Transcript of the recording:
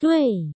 对。